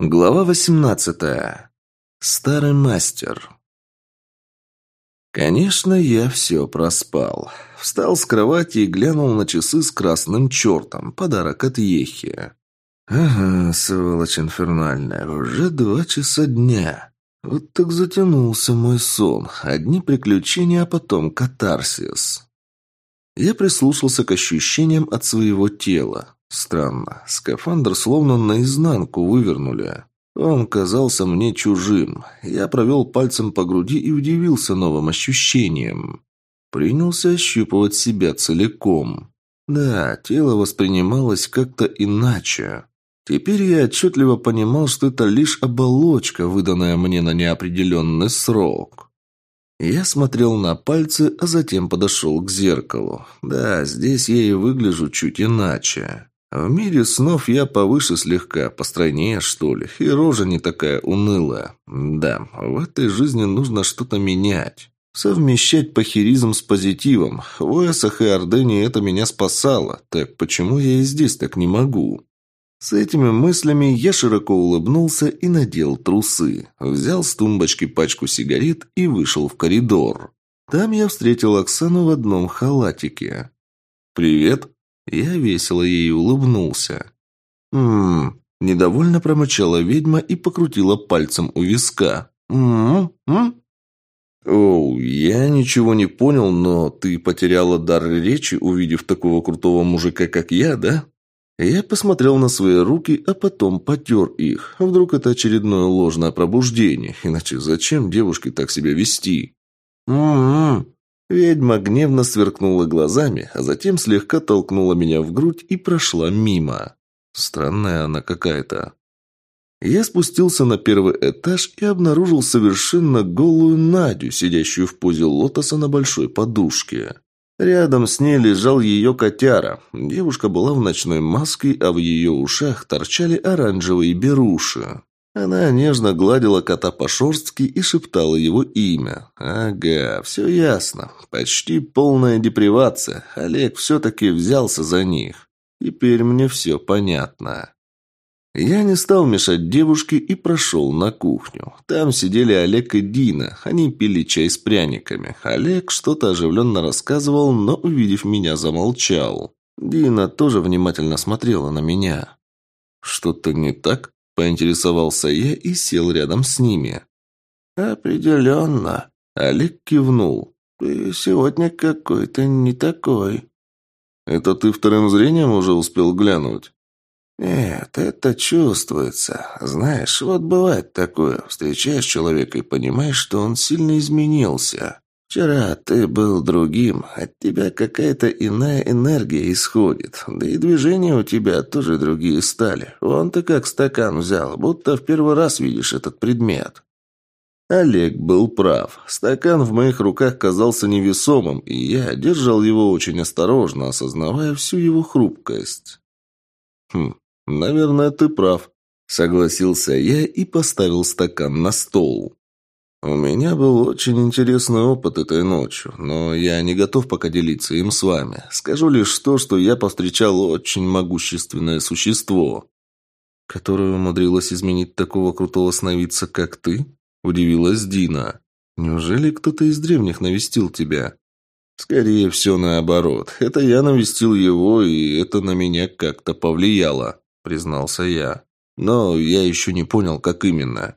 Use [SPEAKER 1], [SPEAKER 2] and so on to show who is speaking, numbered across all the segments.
[SPEAKER 1] Глава 18. Старый мастер. Конечно, я все проспал. Встал с кровати и глянул на часы с красным чертом. Подарок от Ехи. Ага, сволочь инфернальная, уже два часа дня. Вот так затянулся мой сон. Одни приключения, а потом катарсис. Я прислушался к ощущениям от своего тела. Странно. Скафандр словно наизнанку вывернули. Он казался мне чужим. Я провел пальцем по груди и удивился новым ощущением. Принялся ощупывать себя целиком. Да, тело воспринималось как-то иначе. Теперь я отчетливо понимал, что это лишь оболочка, выданная мне на неопределенный срок. Я смотрел на пальцы, а затем подошел к зеркалу. Да, здесь я и выгляжу чуть иначе. В мире снов я повыше слегка, постройнее, что ли, и рожа не такая унылая. Да, в этой жизни нужно что-то менять. Совмещать похеризм с позитивом. В Уэсах и Ордене это меня спасало. Так почему я и здесь так не могу? С этими мыслями я широко улыбнулся и надел трусы. Взял с тумбочки пачку сигарет и вышел в коридор. Там я встретил Оксану в одном халатике. «Привет», я весело ей улыбнулся. «Ммм...» Недовольно промычала ведьма и покрутила пальцем у виска. «Ммм... «Оу, я ничего не понял, но ты потеряла дар речи, увидев такого крутого мужика, как я, да?» Я посмотрел на свои руки, а потом потер их. Вдруг это очередное ложное пробуждение, иначе зачем девушке так себя вести? «М-м-м...» Ведьма гневно сверкнула глазами, а затем слегка толкнула меня в грудь и прошла мимо. Странная она какая-то. Я спустился на первый этаж и обнаружил совершенно голую Надю, сидящую в позе лотоса на большой подушке. Рядом с ней лежал ее котяра. Девушка была в ночной маске, а в ее ушах торчали оранжевые беруши. Она нежно гладила кота по шерстке и шептала его имя. «Ага, все ясно. Почти полная депривация. Олег все-таки взялся за них. Теперь мне все понятно». Я не стал мешать девушке и прошел на кухню. Там сидели Олег и Дина. Они пили чай с пряниками. Олег что-то оживленно рассказывал, но, увидев меня, замолчал. Дина тоже внимательно смотрела на меня. «Что-то не так?» Поинтересовался я и сел рядом с ними. «Определенно», — Олег кивнул. «Ты сегодня какой-то не такой». «Это ты вторым зрением уже успел глянуть?» «Нет, это чувствуется. Знаешь, вот бывает такое. Встречаешь человека и понимаешь, что он сильно изменился. Вчера ты был другим, от тебя какая-то иная энергия исходит, да и движения у тебя тоже другие стали. Вон ты как стакан взял, будто в первый раз видишь этот предмет». Олег был прав. Стакан в моих руках казался невесомым, и я держал его очень осторожно, осознавая всю его хрупкость. «Хм, наверное, ты прав», — согласился я и поставил стакан на стол. У меня был очень интересный опыт этой ночью, но я не готов пока делиться им с вами. Скажу лишь то, что я повстречал очень могущественное существо. Которое умудрилось изменить такого крутого сновидца, как ты? Удивилась Дина. Неужели кто-то из древних навестил тебя? Скорее всего, наоборот. Это я навестил его, и это на меня как-то повлияло, признался я. Но я еще не понял, как именно.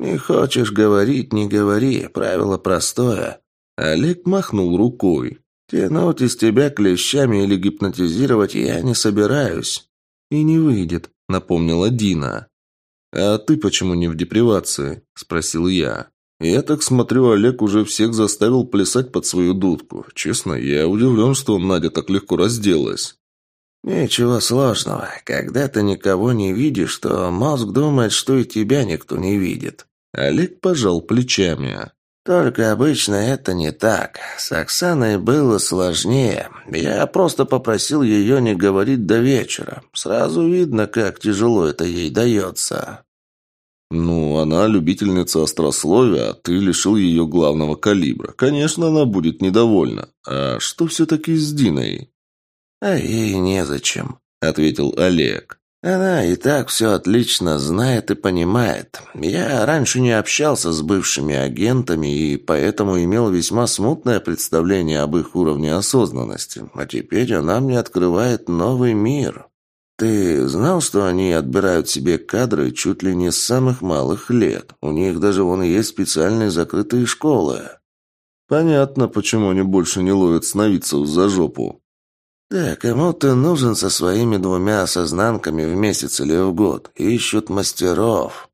[SPEAKER 1] «Не хочешь говорить, не говори. Правило простое». Олег махнул рукой. «Тянуть из тебя клещами или гипнотизировать я не собираюсь». «И не выйдет», — напомнила Дина. «А ты почему не в депривации?» — спросил я. «Я так смотрю, Олег уже всех заставил плясать под свою дудку. Честно, я удивлен, что Надя так легко разделась». «Ничего сложного. Когда ты никого не видишь, то мозг думает, что и тебя никто не видит. Олег пожал плечами. «Только обычно это не так. С Оксаной было сложнее. Я просто попросил ее не говорить до вечера. Сразу видно, как тяжело это ей дается». «Ну, она любительница острословия, а ты лишил ее главного калибра. Конечно, она будет недовольна. А что все-таки с Диной?» «А ей незачем», — ответил Олег.
[SPEAKER 2] Она и так все отлично знает и понимает. Я раньше не общался с бывшими агентами и поэтому имел весьма смутное представление об их уровне осознанности. А теперь она мне открывает новый мир. Ты знал, что они отбирают себе кадры чуть ли не с самых малых лет? У них даже вон есть специальные закрытые школы.
[SPEAKER 1] Понятно, почему они больше не ловят сновидцев за жопу.
[SPEAKER 2] Да, кому ты нужен со своими двумя осознанками в месяц или в год? Ищут мастеров.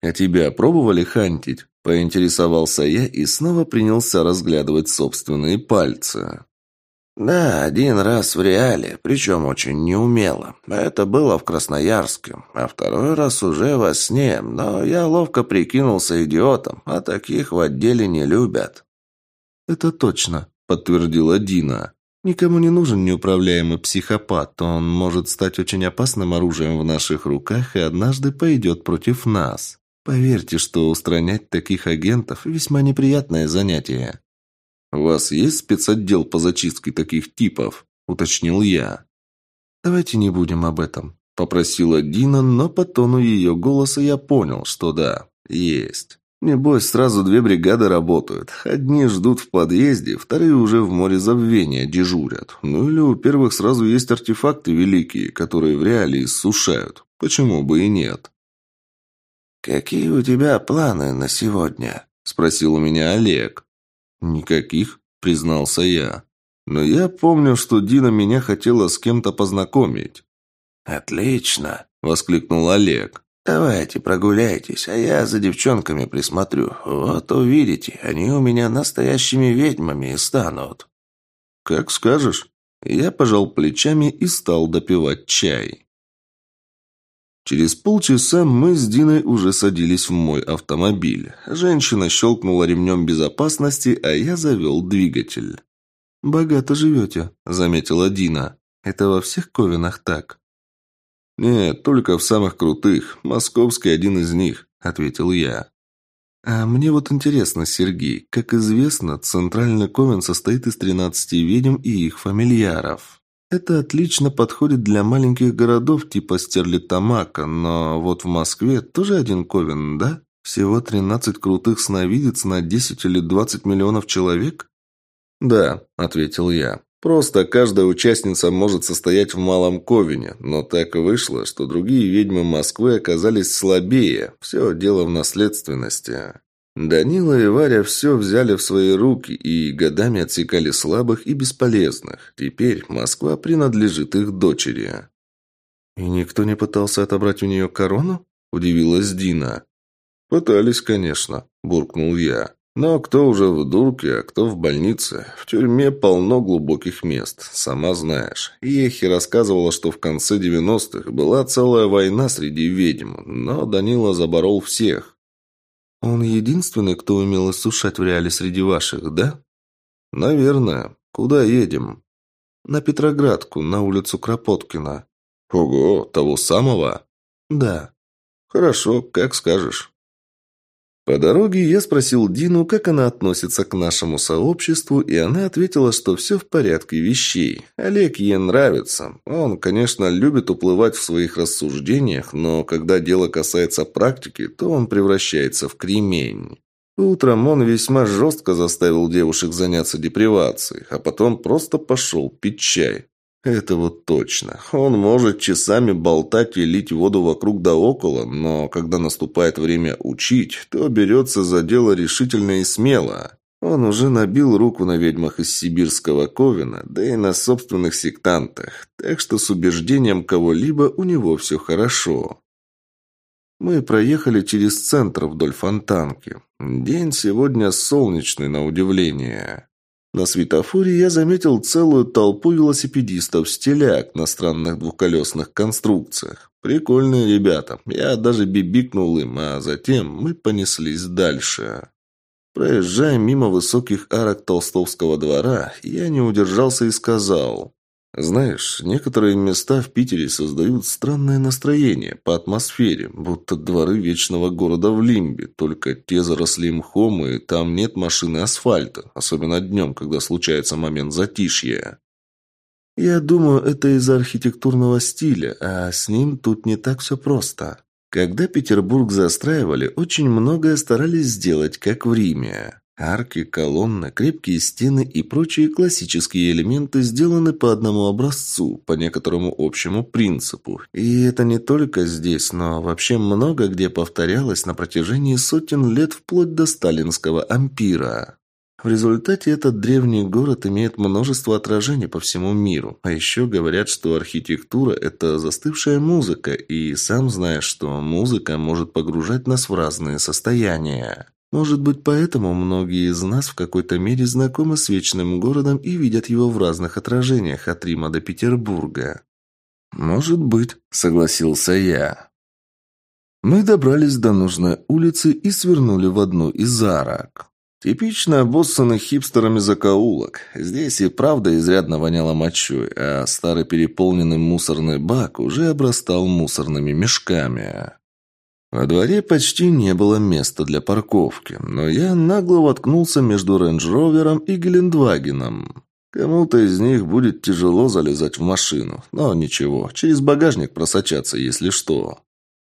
[SPEAKER 1] А тебя пробовали хантить? Поинтересовался я и снова принялся разглядывать собственные пальцы.
[SPEAKER 2] Да, один раз в реале, причем очень неумело. Это было в Красноярске, а второй раз уже во сне, но я ловко прикинулся идиотом, а таких в отделе не любят.
[SPEAKER 1] «Это точно», — подтвердила Дина. Никому не нужен неуправляемый психопат. Он может стать очень опасным оружием в наших руках и однажды пойдет против нас. Поверьте, что устранять таких агентов – весьма неприятное занятие. «У вас есть спецотдел по зачистке таких типов?» – уточнил я. «Давайте не будем об этом», – попросила Дина, но по тону ее голоса я понял, что да, есть. Небось, сразу две бригады работают. Одни ждут в подъезде, вторые уже в море забвения дежурят. Ну или у первых сразу есть артефакты великие, которые в реале иссушают. Почему бы и нет?
[SPEAKER 2] «Какие у тебя планы на сегодня?» – спросил у меня Олег.
[SPEAKER 1] «Никаких», – признался я. «Но я помню, что Дина меня хотела с кем-то познакомить».
[SPEAKER 2] «Отлично!» – воскликнул Олег. «Давайте прогуляйтесь, а я за девчонками присмотрю. Вот увидите, они у меня настоящими ведьмами станут».
[SPEAKER 1] «Как скажешь». Я пожал плечами и стал допивать чай. Через полчаса мы с Диной уже садились в мой автомобиль. Женщина щелкнула ремнем безопасности, а я завел двигатель. «Богато живете», — заметила Дина. «Это во всех ковинах так?» «Нет, только в самых крутых. Московский один из них», — ответил я. «А мне вот интересно, Сергей, как известно, центральный ковен состоит из 13 ведьм и их фамильяров. Это отлично подходит для маленьких городов типа Стерлитамака, но вот в Москве тоже один ковен, да? Всего 13 крутых сновидец на 10 или 20 миллионов человек?» «Да», — ответил я. Просто каждая участница может состоять в Малом Ковине, но так вышло, что другие ведьмы Москвы оказались слабее. Все дело в наследственности. Данила и Варя все взяли в свои руки и годами отсекали слабых и бесполезных. Теперь Москва принадлежит их дочери. «И никто не пытался отобрать у нее корону?» – удивилась Дина. «Пытались, конечно», – буркнул я. Но кто уже в дурке, а кто в больнице? В тюрьме полно глубоких мест, сама знаешь. Ехи рассказывала, что в конце 90-х была целая война среди ведьм, но Данила заборол всех. Он единственный, кто умел иссушать в реале среди ваших, да? Наверное. Куда едем? На Петроградку, на улицу Кропоткина. Ого, того самого? Да. Хорошо, как скажешь. По дороге я спросил Дину, как она относится к нашему сообществу, и она ответила, что все в порядке вещей. Олег ей нравится. Он, конечно, любит уплывать в своих рассуждениях, но когда дело касается практики, то он превращается в кремень. Утром он весьма жестко заставил девушек заняться депривацией, а потом просто пошел пить чай. Это вот точно. Он может часами болтать и лить воду вокруг да около, но когда наступает время учить, то берется за дело решительно и смело. Он уже набил руку на ведьмах из сибирского Ковина, да и на собственных сектантах, так что с убеждением кого-либо у него все хорошо. Мы проехали через центр вдоль фонтанки. День сегодня солнечный, на удивление. На светофоре я заметил целую толпу велосипедистов с теляк на странных двухколесных конструкциях. Прикольные ребята. Я даже бибикнул им, а затем мы понеслись дальше. Проезжая мимо высоких арок Толстовского двора, я не удержался и сказал... Знаешь, некоторые места в Питере создают странное настроение по атмосфере, будто дворы вечного города в Лимбе, только те заросли мхом, и там нет машины асфальта, особенно днем, когда случается момент затишья. Я думаю, это из-за архитектурного стиля, а с ним тут не так все просто. Когда Петербург застраивали, очень многое старались сделать, как в Риме. Арки, колонны, крепкие стены и прочие классические элементы сделаны по одному образцу, по некоторому общему принципу. И это не только здесь, но вообще много где повторялось на протяжении сотен лет вплоть до сталинского ампира. В результате этот древний город имеет множество отражений по всему миру. А еще говорят, что архитектура – это застывшая музыка, и сам знаешь, что музыка может погружать нас в разные состояния. Может быть, поэтому многие из нас в какой-то мере знакомы с Вечным городом и видят его в разных отражениях от Рима до Петербурга. «Может быть», — согласился я. Мы добрались до нужной улицы и свернули в одну из арок. Типично обоссанных хипстерами закоулок. Здесь и правда изрядно воняло мочой, а старый переполненный мусорный бак уже обрастал мусорными мешками. Во дворе почти не было места для парковки, но я нагло воткнулся между рейндж-ровером и Гелендвагеном. Кому-то из них будет тяжело залезать в машину, но ничего, через багажник просочаться, если что.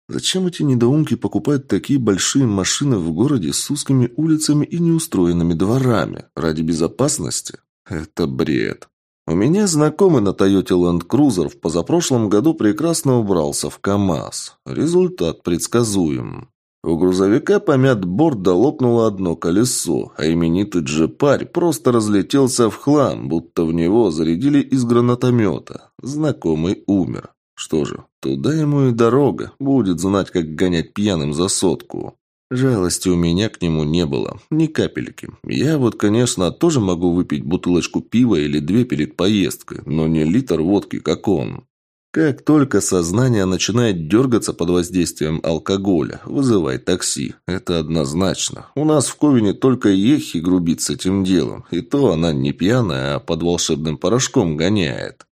[SPEAKER 1] Зачем эти недоумки покупают такие большие машины в городе с узкими улицами и неустроенными дворами? Ради безопасности? Это бред. У меня знакомый на Toyota Land Cruiser в позапрошлом году прекрасно убрался в КАМАЗ. Результат предсказуем. У грузовика помят борт да одно колесо, а именитый джепарь просто разлетелся в хлам, будто в него зарядили из гранатомета. Знакомый умер. Что же, туда ему и дорога, будет знать, как гонять пьяным за сотку. Жалости у меня к нему не было, ни капельки. Я вот, конечно, тоже могу выпить бутылочку пива или две перед поездкой, но не литр водки, как он. Как только сознание начинает дергаться под воздействием алкоголя, вызывай такси. Это однозначно. У нас в Ковине только Ехи грубит с этим делом, и то она не пьяная, а под волшебным порошком гоняет.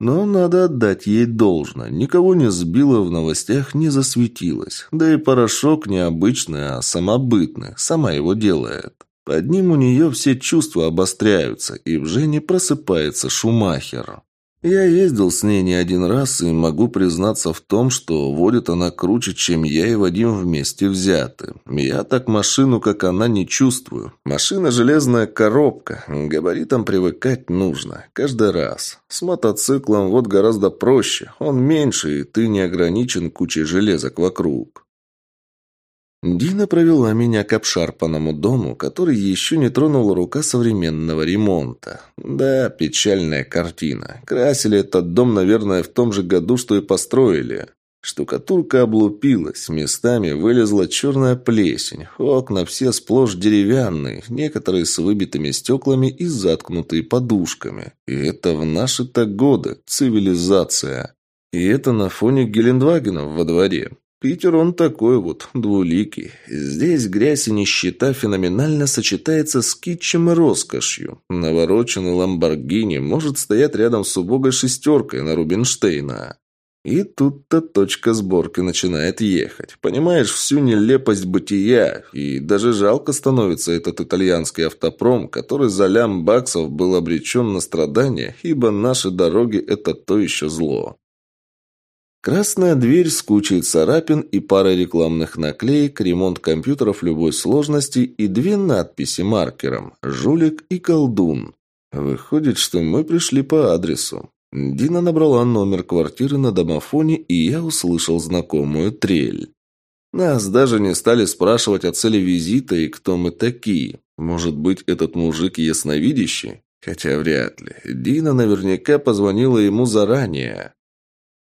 [SPEAKER 1] Но надо отдать ей должно. Никого не сбила в новостях, не засветилась. Да и порошок не обычный, а самобытный. Сама его делает. Под ним у нее все чувства обостряются, и в Жене просыпается Шумахер. Я ездил с ней не один раз и могу признаться в том, что водит она круче, чем я и Вадим вместе взяты. Я так машину, как она, не чувствую. Машина – железная коробка. Габаритам привыкать нужно. Каждый раз. С мотоциклом вот гораздо проще. Он меньше, и ты не ограничен кучей железок вокруг. Дина провела меня к обшарпанному дому, который еще не тронула рука современного ремонта. Да, печальная картина. Красили этот дом, наверное, в том же году, что и построили. Штукатурка облупилась, местами вылезла черная плесень, окна все сплошь деревянные, некоторые с выбитыми стеклами и заткнутые подушками. И это в наши-то годы, цивилизация. И это на фоне Гелендвагенов во дворе. Питер он такой вот, двуликий. Здесь грязь и нищета феноменально сочетается с китчем и роскошью. Навороченный Ламборгини может стоять рядом с убогой шестеркой на Рубинштейна. И тут-то точка сборки начинает ехать. Понимаешь всю нелепость бытия, и даже жалко становится этот итальянский автопром, который за лям баксов был обречен на страдания, ибо наши дороги – это то еще зло. Красная дверь с кучей царапин и парой рекламных наклеек, ремонт компьютеров любой сложности и две надписи маркером «Жулик» и «Колдун». Выходит, что мы пришли по адресу. Дина набрала номер квартиры на домофоне, и я услышал знакомую трель. Нас даже не стали спрашивать о цели визита и кто мы такие. Может быть, этот мужик ясновидящий? Хотя вряд ли. Дина наверняка позвонила ему заранее.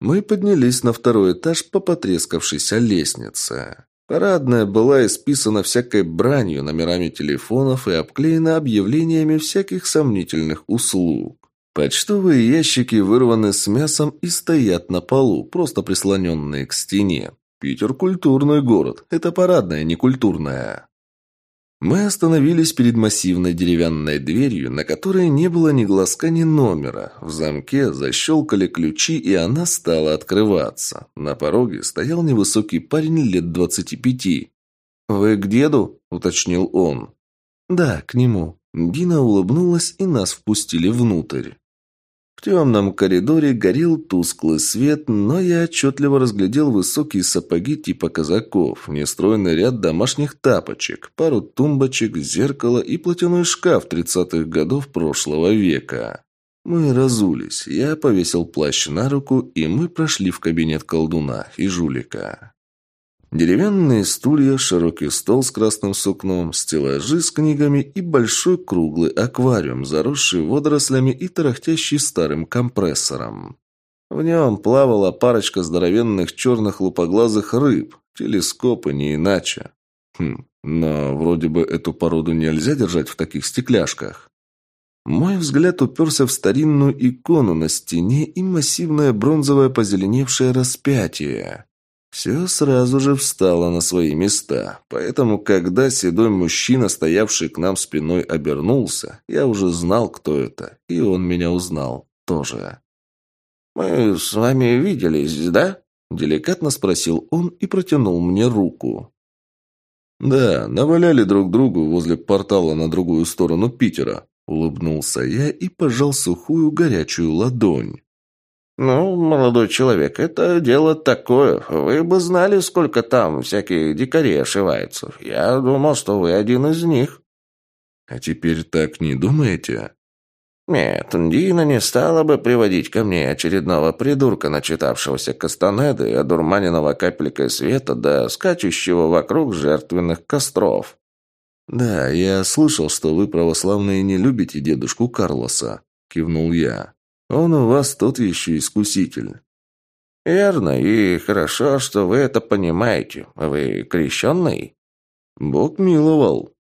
[SPEAKER 1] Мы поднялись на второй этаж по потрескавшейся лестнице. Парадная была исписана всякой бранью, номерами телефонов и обклеена объявлениями всяких сомнительных услуг. Почтовые ящики вырваны с мясом и стоят на полу, просто прислоненные к стене. Питер – культурный город. Это парадная, не культурная. Мы остановились перед массивной деревянной дверью, на которой не было ни глазка, ни номера. В замке защелкали ключи, и она стала открываться. На пороге стоял невысокий парень лет двадцати пяти. «Вы к деду?» – уточнил он. «Да, к нему». Дина улыбнулась, и нас впустили внутрь. В темном коридоре горел тусклый свет, но я отчетливо разглядел высокие сапоги типа казаков, нестроенный ряд домашних тапочек, пару тумбочек, зеркало и платяной шкаф тридцатых годов прошлого века. Мы разулись, я повесил плащ на руку, и мы прошли в кабинет колдуна и жулика. Деревянные стулья, широкий стол с красным сукном, стеллажи с книгами и большой круглый аквариум, заросший водорослями и тарахтящий старым компрессором. В нем плавала парочка здоровенных черных лупоглазых рыб, телескопы не иначе. Хм, но вроде бы эту породу нельзя держать в таких стекляшках. Мой взгляд уперся в старинную икону на стене и массивное бронзовое позеленевшее распятие. Все сразу же встало на свои места, поэтому, когда седой мужчина, стоявший к нам спиной, обернулся, я уже знал, кто это, и он меня узнал тоже.
[SPEAKER 2] «Мы с вами виделись, да?» – деликатно спросил он и протянул мне руку.
[SPEAKER 1] «Да, наваляли друг другу возле портала на другую сторону Питера», – улыбнулся я и пожал сухую горячую ладонь.
[SPEAKER 2] «Ну, молодой человек, это дело такое. Вы бы знали, сколько там всяких дикарей ошивается. Я думал, что вы один из них».
[SPEAKER 1] «А теперь так не думаете?»
[SPEAKER 2] «Нет, Дина не стала бы приводить ко мне очередного придурка, начитавшегося Кастанеды и одурманенного капелькой света до скачущего вокруг жертвенных костров».
[SPEAKER 1] «Да, я слышал, что вы, православные, не любите дедушку Карлоса», – кивнул я. Он у вас тот еще искуситель».
[SPEAKER 2] «Верно, и хорошо, что вы это понимаете. Вы крещенный?»
[SPEAKER 1] «Бог миловал».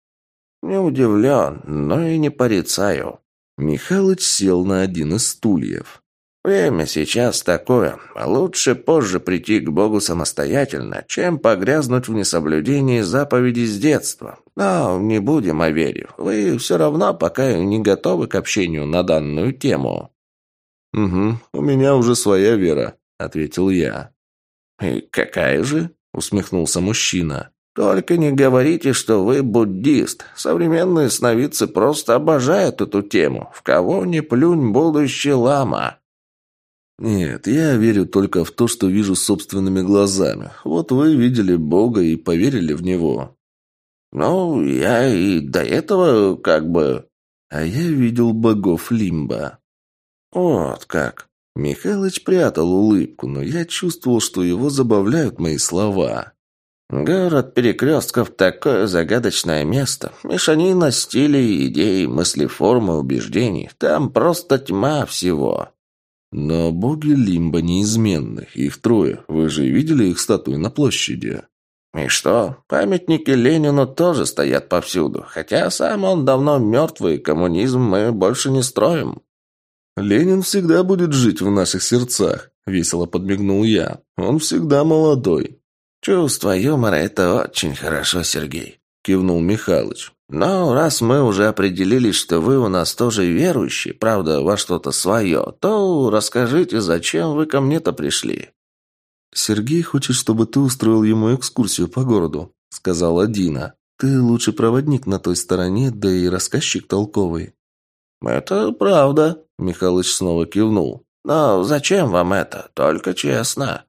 [SPEAKER 2] «Не удивлен, но и не порицаю».
[SPEAKER 1] Михалыч сел на один из стульев.
[SPEAKER 2] «Время сейчас такое. Лучше позже прийти к Богу самостоятельно, чем погрязнуть в несоблюдении заповедей с детства. Но не будем о вере. Вы все равно пока не готовы к общению на данную тему».
[SPEAKER 1] «Угу, у меня уже своя вера», — ответил я.
[SPEAKER 2] «И какая же?» — усмехнулся мужчина. «Только не говорите, что вы буддист. Современные сновидцы просто обожают эту тему. В кого не плюнь будущий лама».
[SPEAKER 1] «Нет, я верю только в то, что вижу собственными глазами. Вот вы видели Бога и поверили в Него».
[SPEAKER 2] «Ну, я и до этого как бы...»
[SPEAKER 1] «А я видел богов Лимба».
[SPEAKER 2] «Вот как!»
[SPEAKER 1] Михалыч прятал улыбку, но я чувствовал, что его забавляют мои слова.
[SPEAKER 2] «Город перекрестков – такое загадочное место. Мешанина стилей, идей, мыслеформы, убеждений. Там просто тьма всего».
[SPEAKER 1] «Но боги Лимба неизменны. Их трое. Вы же видели их статуи на площади?»
[SPEAKER 2] «И что? Памятники Ленину тоже стоят повсюду. Хотя сам он давно мертвый, коммунизм мы больше не строим».
[SPEAKER 1] «Ленин всегда будет жить в наших сердцах», — весело подмигнул я. «Он всегда молодой».
[SPEAKER 2] «Чувство юмора — это очень хорошо, Сергей», — кивнул Михалыч. «Но раз мы уже определились, что вы у нас тоже верующие, правда, во что-то свое, то расскажите, зачем вы ко мне-то пришли?»
[SPEAKER 1] «Сергей хочет, чтобы ты устроил ему экскурсию по городу», — сказала Дина. «Ты лучший проводник на той стороне, да и рассказчик толковый».
[SPEAKER 2] «Это правда», — Михалыч снова кивнул. «Но зачем вам это? Только честно».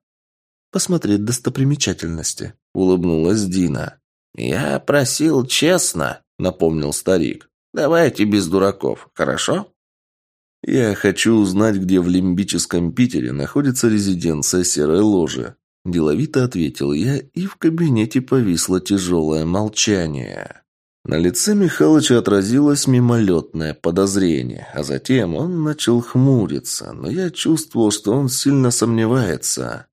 [SPEAKER 1] «Посмотреть достопримечательности», — улыбнулась Дина.
[SPEAKER 2] «Я просил честно», — напомнил старик. «Давайте без дураков, хорошо?»
[SPEAKER 1] «Я хочу узнать, где в лимбическом Питере находится резиденция Серой Ложи», – деловито ответил я, и в кабинете повисло тяжелое молчание. На лице Михалыча отразилось мимолетное подозрение, а затем он начал хмуриться, но я чувствовал, что он сильно сомневается.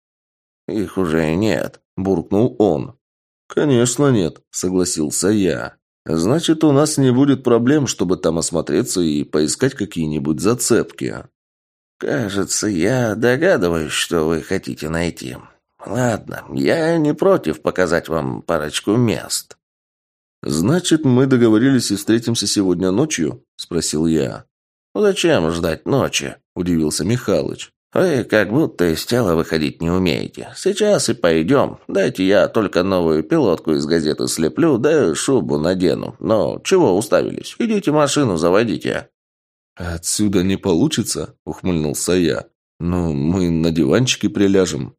[SPEAKER 2] «Их уже нет», – буркнул он.
[SPEAKER 1] «Конечно нет», – согласился я. «Значит, у нас не будет проблем, чтобы там осмотреться и поискать какие-нибудь зацепки».
[SPEAKER 2] «Кажется, я догадываюсь, что вы хотите найти. Ладно, я не против показать вам парочку мест».
[SPEAKER 1] «Значит, мы договорились и встретимся сегодня ночью?» – спросил я.
[SPEAKER 2] «Зачем ждать ночи?» – удивился Михалыч. «Вы как будто из тела выходить не умеете. Сейчас и пойдем. Дайте я только новую пилотку из газеты слеплю, да шубу надену. Но чего уставились? Идите машину заводите».
[SPEAKER 1] «Отсюда не получится?» – ухмыльнулся я. «Ну, мы на диванчике приляжем».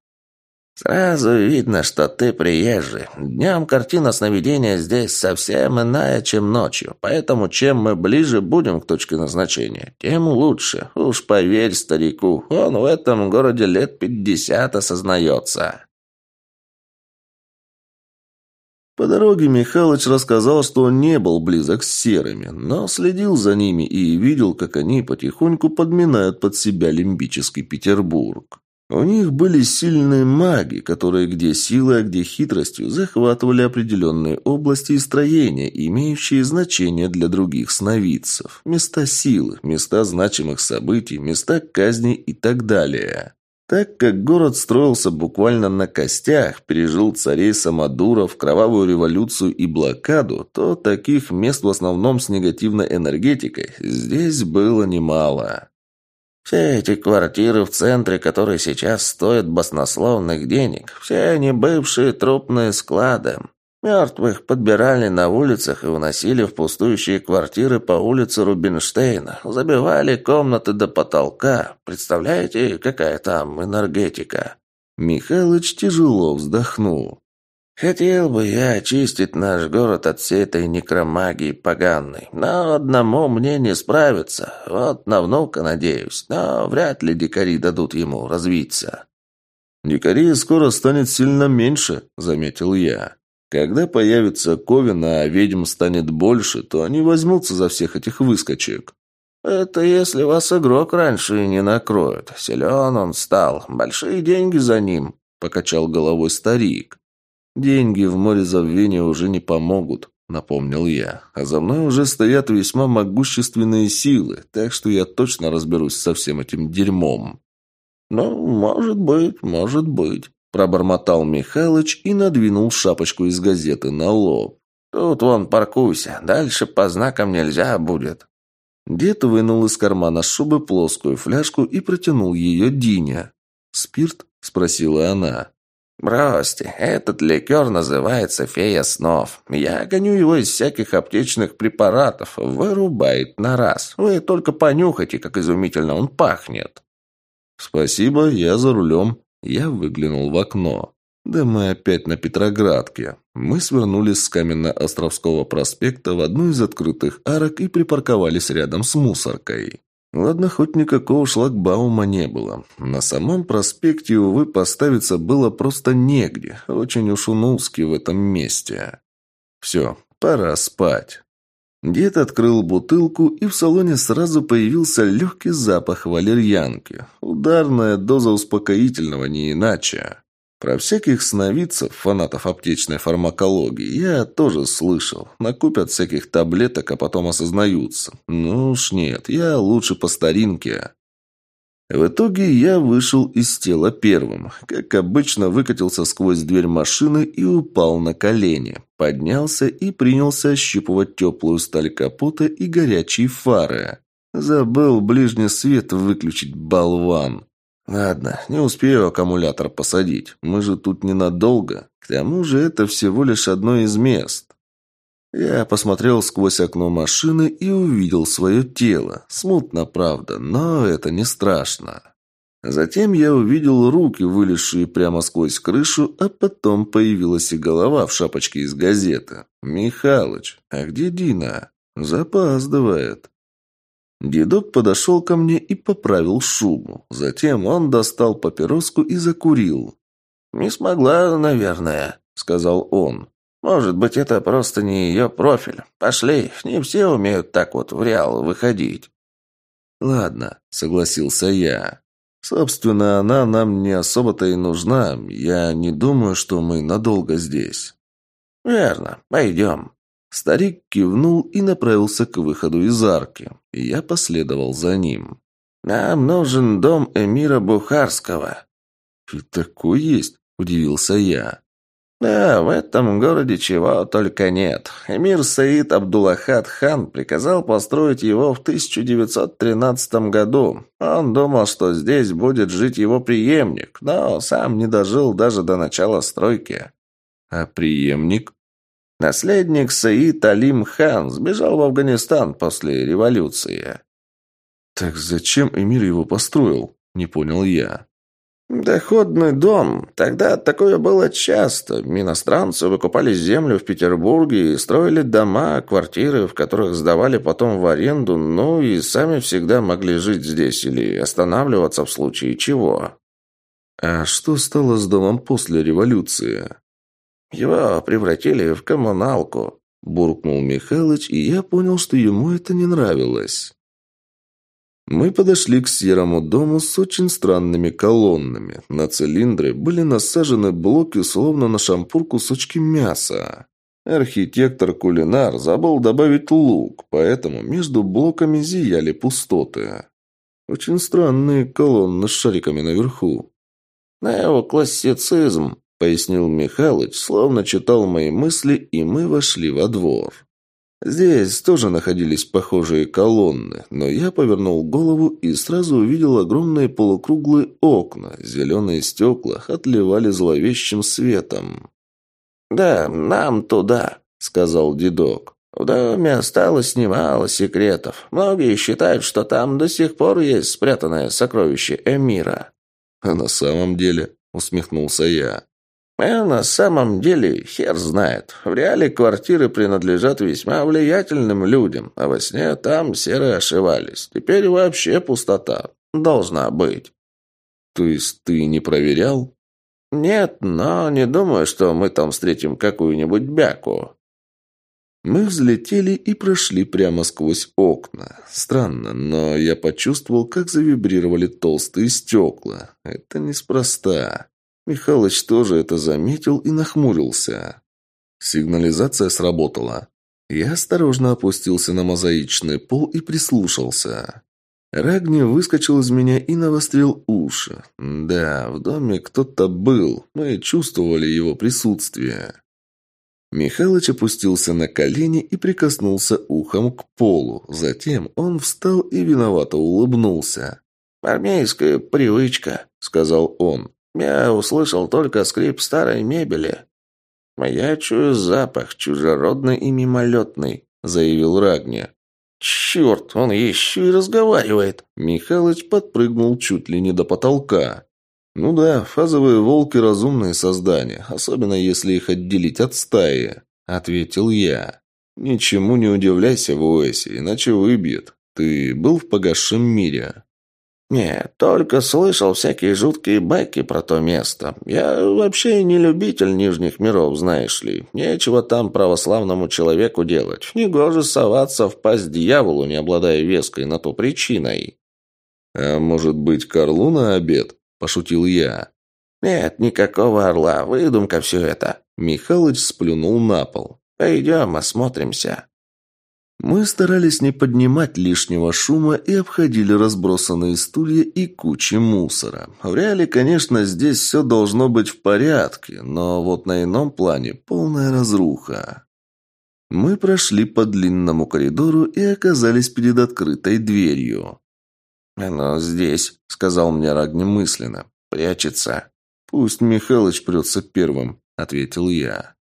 [SPEAKER 2] «Сразу видно, что ты приезжий. Днем картина сновидения здесь совсем иная, чем ночью. Поэтому чем мы ближе будем к точке назначения, тем лучше. Уж поверь старику, он в этом городе лет пятьдесят осознается».
[SPEAKER 1] По дороге Михалыч рассказал, что он не был близок с серыми, но следил за ними и видел, как они потихоньку подминают под себя лимбический Петербург. У них были сильные маги, которые где силой, а где хитростью захватывали определенные области и строения, имеющие значение для других сновидцев. Места силы, места значимых событий, места казни и так далее. Так как город строился буквально на костях, пережил царей Самодуров, кровавую революцию и блокаду, то таких мест в основном с негативной энергетикой здесь было немало.
[SPEAKER 2] Все эти квартиры в центре, которые сейчас стоят баснословных денег, все они бывшие трупные склады. Мертвых подбирали на улицах и уносили в пустующие квартиры по улице Рубинштейна. Забивали комнаты до потолка. Представляете, какая там энергетика?
[SPEAKER 1] Михалыч тяжело вздохнул.
[SPEAKER 2] Хотел бы я очистить наш город от всей этой некромагии поганой, но одному мне не справиться. Вот на внука надеюсь, но вряд ли дикари дадут ему развиться.
[SPEAKER 1] «Дикарей скоро станет сильно меньше», — заметил я. «Когда появится Ковен, а ведьм станет больше, то они возьмутся за всех этих выскочек».
[SPEAKER 2] «Это если вас игрок раньше не накроет. Силен он стал. Большие деньги за ним», — покачал головой старик.
[SPEAKER 1] «Деньги в море забвения уже не помогут», — напомнил я. «А за мной уже стоят весьма могущественные силы, так что я точно разберусь со всем этим дерьмом».
[SPEAKER 2] «Ну, может быть, может быть», —
[SPEAKER 1] пробормотал Михалыч и надвинул шапочку из газеты на лоб.
[SPEAKER 2] «Тут вон паркуйся, дальше по знакам нельзя будет».
[SPEAKER 1] Дед вынул из кармана шубы плоскую фляжку и протянул ее Дине. «Спирт?» – спросила она.
[SPEAKER 2] «Бросьте, этот ликер называется «Фея снов». Я гоню его из всяких аптечных препаратов. Вырубает на раз. Вы только понюхайте, как изумительно он пахнет».
[SPEAKER 1] «Спасибо, я за рулем». Я выглянул в окно. Да мы опять на Петроградке. Мы свернули с Каменно-Островского проспекта в одну из открытых арок и припарковались рядом с мусоркой. Ладно, хоть никакого шлагбаума не было. На самом проспекте, увы, поставиться было просто негде. Очень уж он в этом месте. Все, пора спать. Дед открыл бутылку, и в салоне сразу появился легкий запах валерьянки. Ударная доза успокоительного, не иначе. Про всяких сновидцев, фанатов аптечной фармакологии, я тоже слышал. Накупят всяких таблеток, а потом осознаются. Ну уж нет, я лучше по старинке. В итоге я вышел из тела первым. Как обычно, выкатился сквозь дверь машины и упал на колени. Поднялся и принялся ощупывать теплую сталь капота и горячие фары. Забыл ближний свет выключить, болван. Ладно, не успею аккумулятор посадить. Мы же тут ненадолго. К тому же это всего лишь одно из мест. Я посмотрел сквозь окно машины и увидел свое тело. Смутно, правда, но это не страшно. Затем я увидел руки, вылезшие прямо сквозь крышу, а потом появилась и голова в шапочке из газеты. «Михалыч, а где Дина?» «Запаздывает». Дедок подошел ко мне и поправил шубу. Затем он достал папироску и закурил.
[SPEAKER 2] «Не смогла, наверное», — сказал он. «Может быть, это просто не ее профиль. Пошли, не все умеют так вот в реал выходить».
[SPEAKER 1] «Ладно», — согласился я. «Собственно, она нам не особо-то и нужна. Я не думаю, что мы надолго здесь».
[SPEAKER 2] «Верно. Пойдем».
[SPEAKER 1] Старик кивнул и направился к выходу из арки. Я последовал за ним.
[SPEAKER 2] «Нам нужен дом эмира Бухарского».
[SPEAKER 1] «И такой есть?» – удивился я.
[SPEAKER 2] «Да, в этом городе чего только нет. Эмир Саид Абдулахат хан приказал построить его в 1913 году. Он думал, что здесь будет жить его преемник, но сам не дожил даже до начала стройки».
[SPEAKER 1] «А преемник?»
[SPEAKER 2] Наследник Саид Алим хан сбежал в Афганистан после революции.
[SPEAKER 1] Так зачем Эмир его построил? Не понял я.
[SPEAKER 2] «Доходный дом. Тогда такое было часто. Иностранцы выкупали землю в Петербурге и строили дома, квартиры, в которых сдавали потом в аренду, ну и сами всегда могли жить здесь или останавливаться в случае чего».
[SPEAKER 1] «А что стало с домом после революции?»
[SPEAKER 2] «Его превратили в коммуналку», – буркнул
[SPEAKER 1] Михалыч, и я понял, что ему это не нравилось. Мы подошли к серому дому с очень странными колоннами. На цилиндры были насажены блоки, словно на шампур кусочки мяса. Архитектор-кулинар забыл добавить лук, поэтому между блоками зияли пустоты. Очень странные колонны с шариками наверху.
[SPEAKER 2] «Неоклассицизм», — пояснил Михалыч, словно читал мои мысли, и мы вошли во двор.
[SPEAKER 1] Здесь тоже находились похожие колонны, но я повернул голову и сразу увидел огромные полукруглые окна. Зеленые стекла отливали зловещим светом.
[SPEAKER 2] «Да, нам туда», — сказал дедок. «В доме осталось немало секретов. Многие считают, что там до сих пор есть спрятанное сокровище Эмира».
[SPEAKER 1] «А на самом деле?» — усмехнулся я.
[SPEAKER 2] А на самом деле, хер знает. В реале квартиры принадлежат весьма влиятельным людям, а во сне там серые ошивались. Теперь вообще пустота. Должна быть.
[SPEAKER 1] То есть ты не проверял?
[SPEAKER 2] Нет, но не думаю, что мы там встретим какую-нибудь бяку.
[SPEAKER 1] Мы взлетели и прошли прямо сквозь окна. Странно, но я почувствовал, как завибрировали толстые стекла. Это неспроста. Михалыч тоже это заметил и нахмурился. Сигнализация сработала. Я осторожно опустился на мозаичный пол и прислушался. Рагни выскочил из меня и навострил уши. Да, в доме кто-то был, мы чувствовали его присутствие. Михалыч опустился на колени и прикоснулся ухом к полу. Затем он встал и виновато улыбнулся.
[SPEAKER 2] «Армейская привычка», — сказал он. Я услышал только скрип старой мебели. «Я чую запах, чужеродный и мимолетный», — заявил Рагни. «Черт, он еще и разговаривает!»
[SPEAKER 1] Михалыч подпрыгнул чуть ли не до потолка. «Ну да, фазовые волки – разумные создания, особенно если их отделить от стаи», – ответил я. «Ничему не удивляйся в Уэсе, иначе выбьет. Ты был в погасшем мире?»
[SPEAKER 2] «Нет, только слышал всякие жуткие байки про то место. Я вообще не любитель нижних миров, знаешь ли. Нечего там православному человеку делать. Негоже соваться в пасть дьяволу, не обладая веской на то причиной».
[SPEAKER 1] «А может быть, Карлу на обед?» – пошутил я.
[SPEAKER 2] «Нет, никакого орла, выдумка все это».
[SPEAKER 1] Михалыч сплюнул на пол.
[SPEAKER 2] «Пойдем, осмотримся».
[SPEAKER 1] Мы старались не поднимать лишнего шума и обходили разбросанные стулья и кучи мусора. В реале, конечно, здесь все должно быть в порядке, но вот на ином плане полная разруха. Мы прошли по длинному коридору и оказались перед открытой дверью.
[SPEAKER 2] «Оно здесь», — сказал мне Рагни мысленно. «Прячется».
[SPEAKER 1] «Пусть Михалыч прется первым», — ответил я.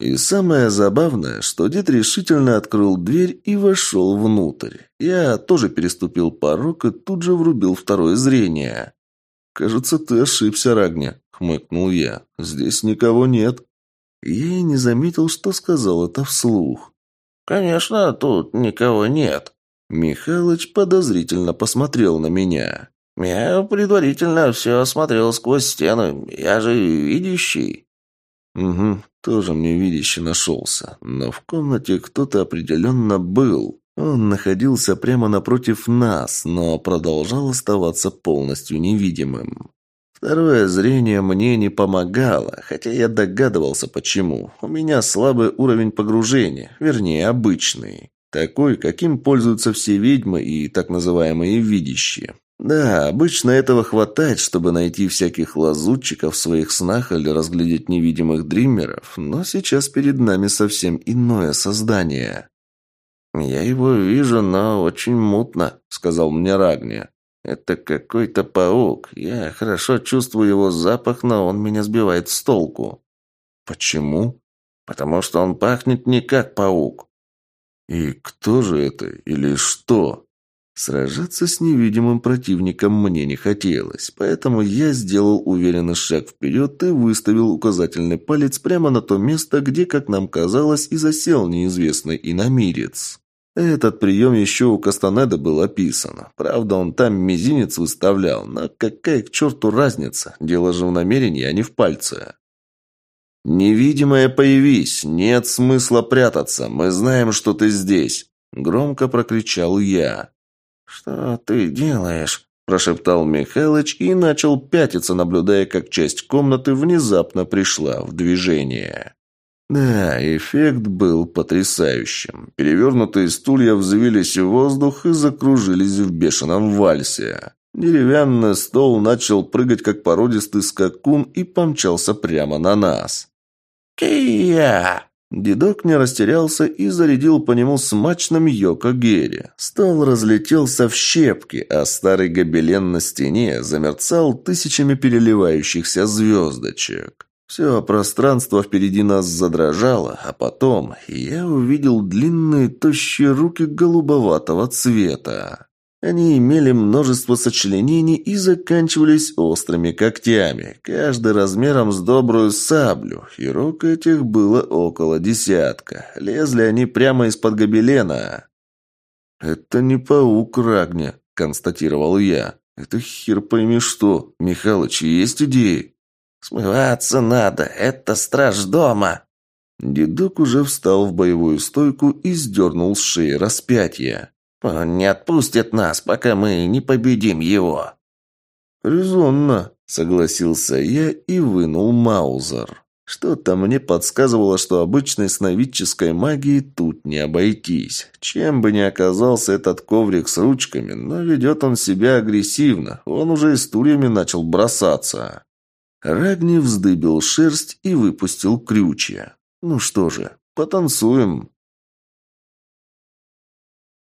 [SPEAKER 1] И самое забавное, что дед решительно открыл дверь и вошел внутрь. Я тоже переступил порог и тут же врубил второе зрение. «Кажется, ты ошибся, Рагня», — хмыкнул я. «Здесь никого нет». Я и не заметил, что сказал это вслух.
[SPEAKER 2] «Конечно, тут никого нет».
[SPEAKER 1] Михалыч подозрительно посмотрел на меня.
[SPEAKER 2] «Я предварительно все осмотрел сквозь стену. Я же видящий».
[SPEAKER 1] «Угу, тоже мне видящий нашелся. Но в комнате кто-то определенно был. Он находился прямо напротив нас, но продолжал оставаться полностью невидимым. Второе зрение мне не помогало, хотя я догадывался почему. У меня слабый уровень погружения, вернее, обычный. Такой, каким пользуются все ведьмы и так называемые видящие. Да, обычно этого хватает, чтобы найти всяких лазутчиков в своих снах или разглядеть невидимых дримеров, но сейчас перед нами совсем иное создание.
[SPEAKER 2] «Я его вижу, но очень мутно», — сказал мне Рагни. «Это какой-то паук. Я хорошо чувствую его запах, но он меня сбивает с толку».
[SPEAKER 1] «Почему?»
[SPEAKER 2] «Потому что он пахнет не как паук».
[SPEAKER 1] «И кто же это? Или что?» Сражаться с невидимым противником мне не хотелось, поэтому я сделал уверенный шаг вперед и выставил указательный палец прямо на то место, где, как нам казалось, и засел неизвестный иномирец. Этот прием еще у Кастанеда был описан. Правда, он там мизинец выставлял, но какая к черту разница? Дело же в намерении, а не в пальце. «Невидимая, появись! Нет смысла прятаться! Мы знаем, что ты здесь!» Громко прокричал я.
[SPEAKER 2] «Что ты делаешь?» – прошептал
[SPEAKER 1] Михалыч и начал пятиться, наблюдая, как часть комнаты внезапно пришла в движение. Да, эффект был потрясающим. Перевернутые стулья взвились в воздух и закружились в бешеном вальсе. Деревянный стол начал прыгать, как породистый скакун, и помчался прямо на нас.
[SPEAKER 2] «Кия!»
[SPEAKER 1] Дедок не растерялся и зарядил по нему смачным Йоко Герри. Стол разлетелся в щепки, а старый гобелен на стене замерцал тысячами переливающихся звездочек. Все пространство впереди нас задрожало, а потом я увидел длинные тощие руки голубоватого цвета. Они имели множество сочленений и заканчивались острыми когтями, каждый размером с добрую саблю, и рук этих было около десятка. Лезли они прямо из-под гобелена. «Это не паук Рагня», — констатировал я. «Это хер пойми что. Михалыч, есть идеи?»
[SPEAKER 2] «Смываться надо, это страж дома!»
[SPEAKER 1] Дедок уже встал в боевую стойку и сдернул с шеи распятие.
[SPEAKER 2] Он не отпустит нас, пока мы не победим его».
[SPEAKER 1] «Резонно», — согласился я и вынул Маузер. Что-то мне подсказывало, что обычной сновидческой магией тут не обойтись. Чем бы ни оказался этот коврик с ручками, но ведет он себя агрессивно. Он уже и стульями начал бросаться. Рагни вздыбил шерсть и выпустил крючья. Ну что же, потанцуем.